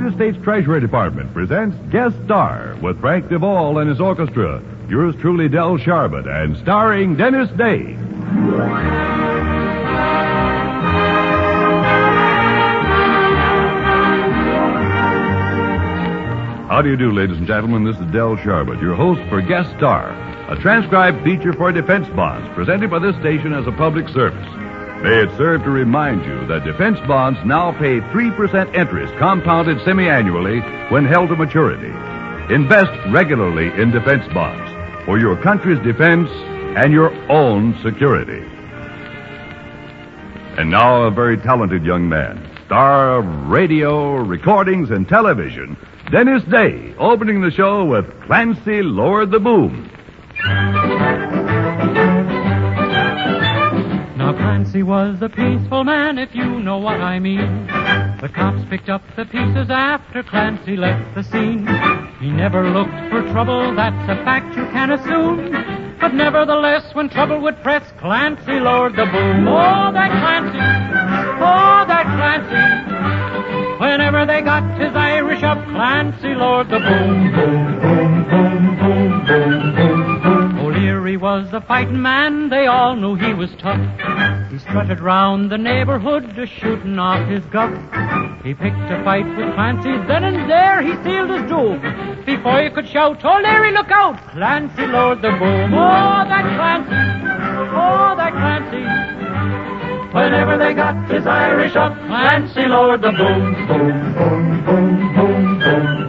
United States Treasury Department presents Guest Star with Frank DeVol and his orchestra. Yours truly, Del Sharbutt, and starring Dennis Day. How do you do, ladies and gentlemen? This is Del Sharbutt, your host for Guest Star, a transcribed feature for defense bonds presented by this station as a public service. May it serve to remind you that defense bonds now pay 3% interest compounded semi-annually when held to maturity. Invest regularly in defense bonds for your country's defense and your own security. And now a very talented young man, star of radio, recordings, and television, Dennis Day, opening the show with Clancy Lowered the Boom. Clancy was a peaceful man, if you know what I mean. The cops picked up the pieces after Clancy left the scene. He never looked for trouble, that's a fact you can assume. But nevertheless, when trouble would press, Clancy lowered the boom. Oh, that Clancy! Oh, that Clancy! Whenever they got his Irish up, Clancy lowered the boom, boom, boom, boom, boom, boom, boom, boom. O'Leary was a fighting man, they all knew he was tough. He strutted round the neighborhood, a shooting off his guff. He picked a fight with Clancy, then and there he sealed his doom. Before you could shout, oh Larry, look out! Clancy lowered the boom. Oh, that Clancy! Oh, that Clancy! Whenever they got his Irish up, Clancy lowered the boom, boom, boom, boom, boom, boom,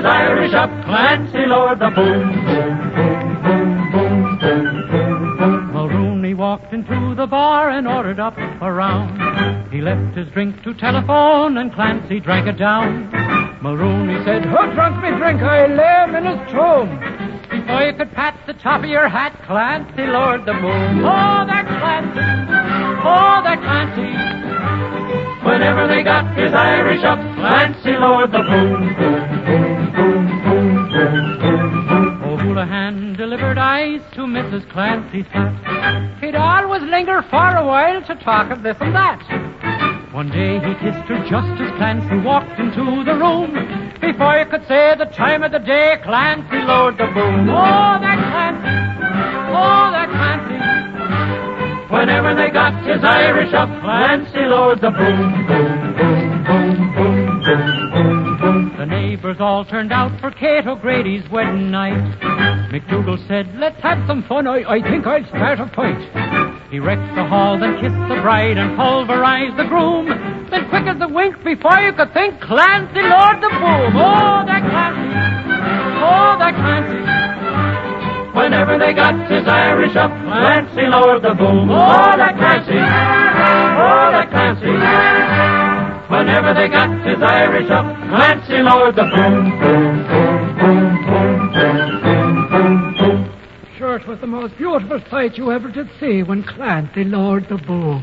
his Irish up, Clancy lowered the boom, boom, boom, boom, boom, boom, boom. Mulrooney walked into the bar and ordered up a round. He left his drink to telephone and Clancy drank it down. Mulrooney said, Who drunk me drink? I lay in his tomb. Before you could pat the top of your hat, Clancy lowered the boom. Oh, that Clancy! Oh, that Clancy! Whenever they got his Irish up, Clancy lowered the boom, to Mrs. Clancy's hat. He'd always linger for a while to talk of this and that. One day he kissed her just as Clancy walked into the room. Before you could say the time of the day, Clancy lowered the boom. Oh, that Clancy! Oh, that Clancy! Whenever they got his Irish up, Clancy lowered the boom, boom, boom, boom, boom, boom, neighbors all turned out for Kate O'Grady's wedding night. McDougal said, let's have some fun. I, I think I'll start a fight. He wrecked the hall, then kissed the bride and pulverized the groom. Then quick as a wink, before you could think, Clancy Lord the boom. Oh, that Clancy! Oh, that Clancy! Whenever they got his Irish up, Clancy lowered the boom. Oh, that Clancy! Oh, that Clancy! Whenever they got his Irish up, Clancy lowered the boom, boom, boom, boom, boom, boom, boom, boom, boom. Sure, it was the most beautiful sight you ever did see when Clancy lowered the boom.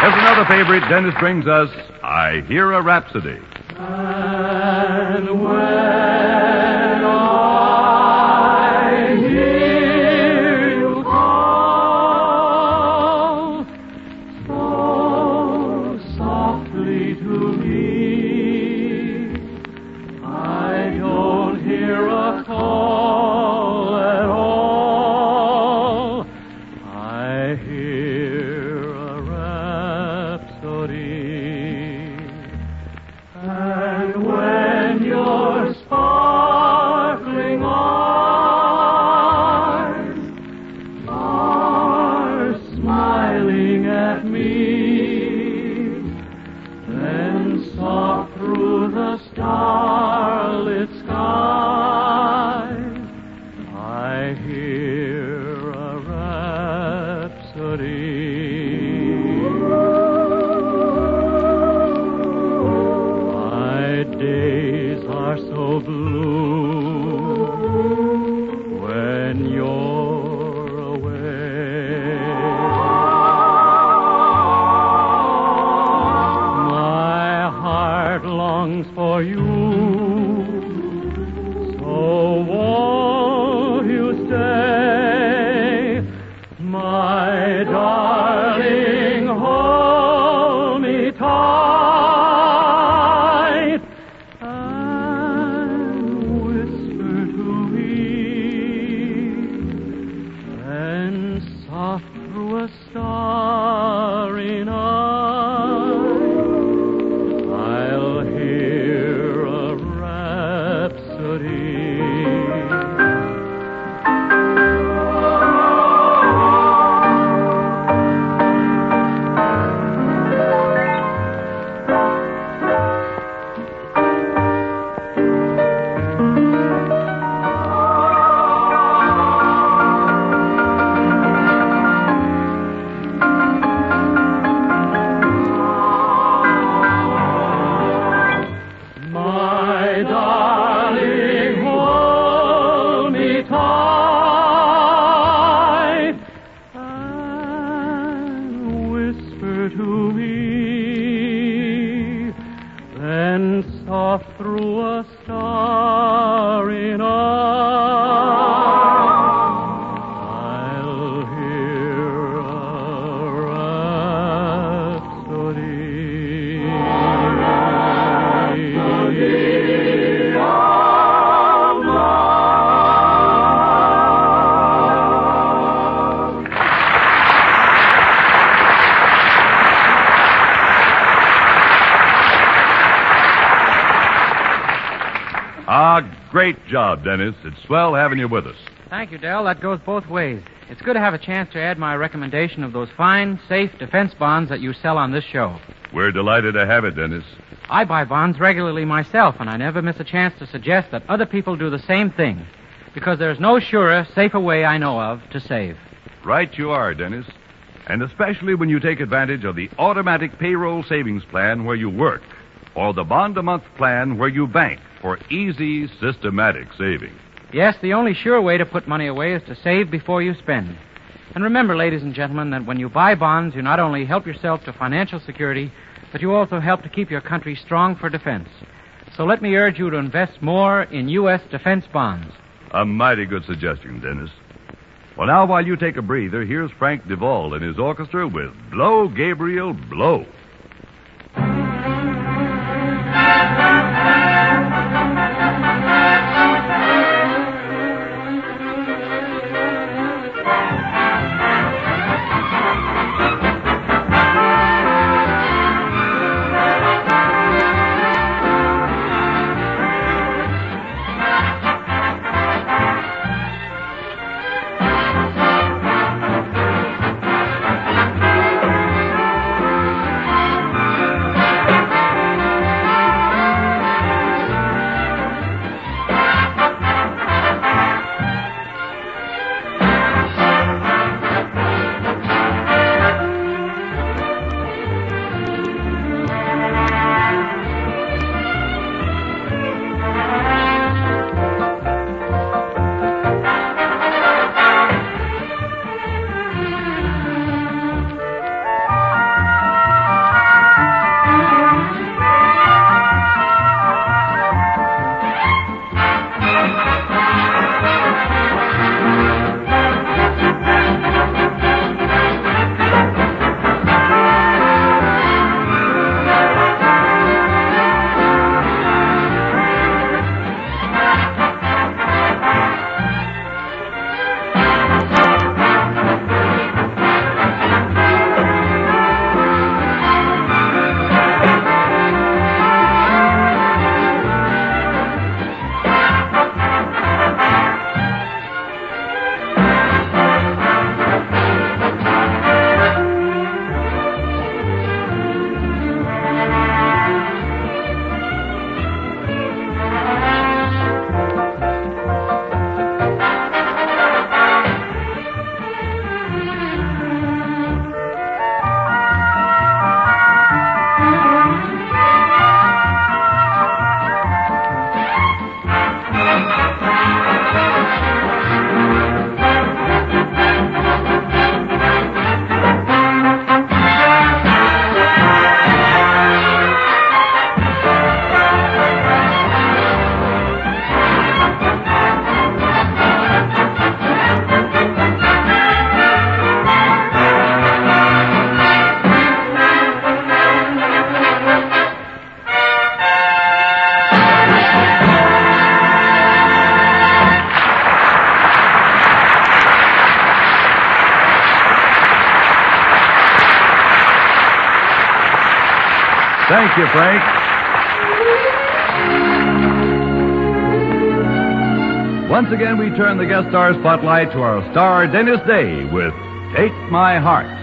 Here's another favorite Dennis brings us I Hear a Rhapsody. And when heart longs for you. So great job, Dennis. It's swell having you with us. Thank you, Del. That goes both ways. It's good to have a chance to add my recommendation of those fine, safe defense bonds that you sell on this show. We're delighted to have it, Dennis. I buy bonds regularly myself, and I never miss a chance to suggest that other people do the same thing. Because there's no surer, safer way I know of to save. Right you are, Dennis. And especially when you take advantage of the automatic payroll savings plan where you work, or the bond a month plan where you bank for easy, systematic saving. Yes, the only sure way to put money away is to save before you spend. And remember, ladies and gentlemen, that when you buy bonds, you not only help yourself to financial security, but you also help to keep your country strong for defense. So let me urge you to invest more in U.S. defense bonds. A mighty good suggestion, Dennis. Well, now, while you take a breather, here's Frank DeVol and his orchestra with Blow, Gabriel, Blow. You, Frank. Once again, we turn the guest star spotlight to our star, Dennis Day, with Take My Heart.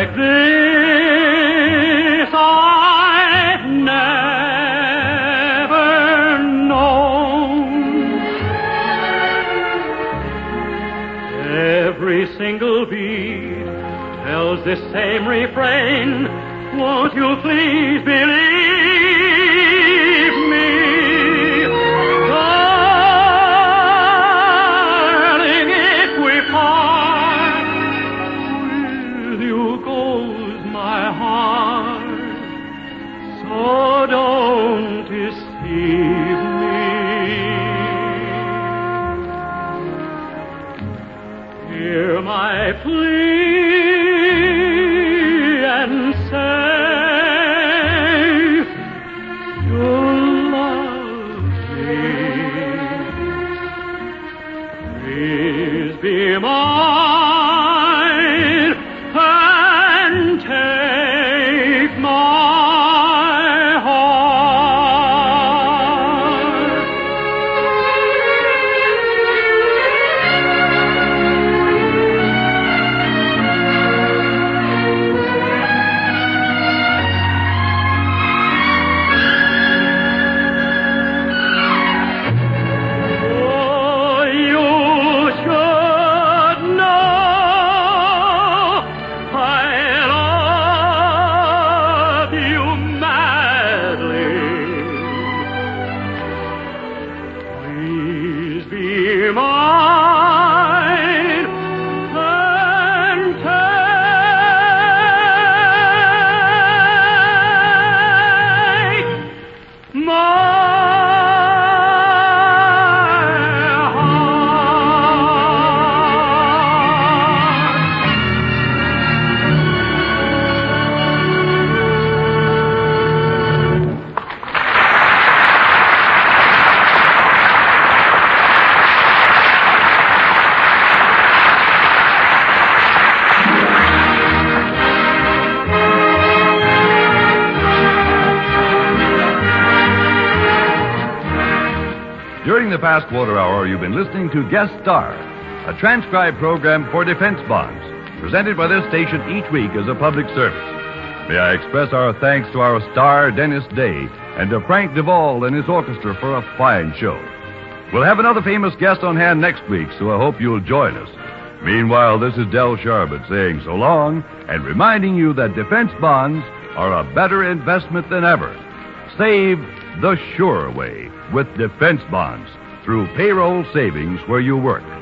Like this I've never known. Every single beat tells the same refrain. Won't you please believe be mine During the past quarter hour, you've been listening to Guest Star, a transcribed program for defense bonds, presented by this station each week as a public service. May I express our thanks to our star, Dennis Day, and to Frank DeVol and his orchestra for a fine show. We'll have another famous guest on hand next week, so I hope you'll join us. Meanwhile, this is Del Sharbutt saying so long and reminding you that defense bonds are a better investment than ever. Save the sure way with defense bonds through payroll savings where you work.